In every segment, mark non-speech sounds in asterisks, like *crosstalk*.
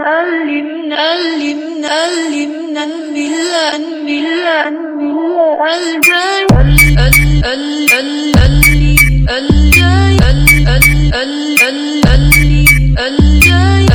بالله علمنا علمنا علمنا علمنا بالله بالله بالله الجاي ال ال ال ال الجاي ال ال ال ال الجاي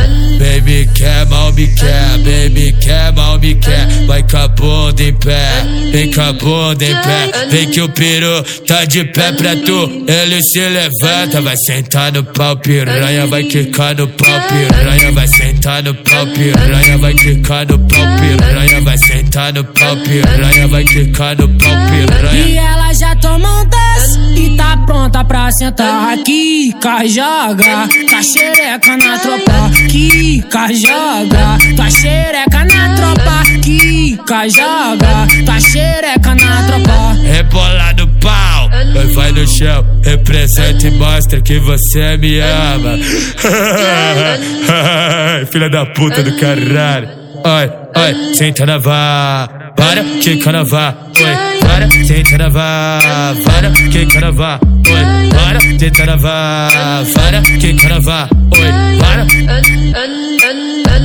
Baby quer, mal me quer, baby quer, mal me quer. Vai com a bunda em pé, vem com a bunda em pé. Vem que o peru tá de pé pra tu. Ele se levanta, vai sentar no pau piranha, vai quicar no pau piranha, vai sentar no pau piranha, vai quicar no pau piranha, vai sentar no pau piranha, vai quicar no pau piranha. E ela já tomou um das e tá pronta pra sentar aqui, joga, tá xereca na tropa, quica, joga, tá xereca na tropa, quica, joga, tá xereca na tropa. Rebola no pau, vai no chão, representa e mostra que você me ama. *laughs* Ai, filha da puta do caralho. Ai, ai, senta na vá. Para que canavá, oi, para que canavá, para que canavá, oi, para que canavá, para que canavá, oi, para.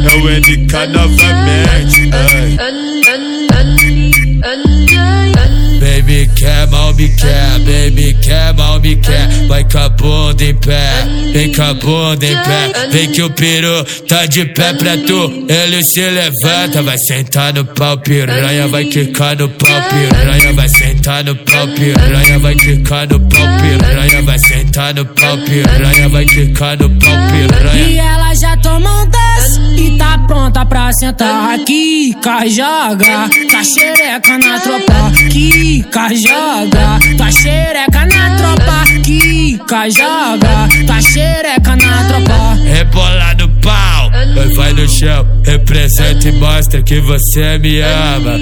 É o NK novamente, ai. Baby quer, mal me quer, baby quer, mal me quer, vai com a bunda em pé vem com a bunda em pé. Vem que o peru tá de pé pra tu. Ele se levanta, vai sentar no pau piranha, vai quicar no pau piranha, vai sentar no pau piranha, vai quicar no pau piranha, vai sentar no pau piranha, vai quicar no pau E piranha. ela já tomou um e tá pronta pra sentar aqui, joga, tá xereca na tropa, quica, joga, tá xereca na tropa, quica, joga, tá chão. Representa e mostra que você me ama.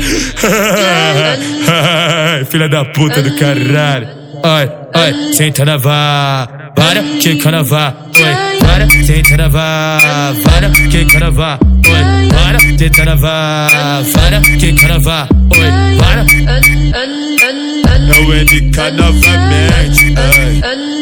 Filha da puta do caralho. Oi, oi, senta na vá Para, que vara. Oi, para, senta na vá Para, que vara. Oi, para, senta na vá Para, que vara. Oi, para. É o MK novamente. Ai.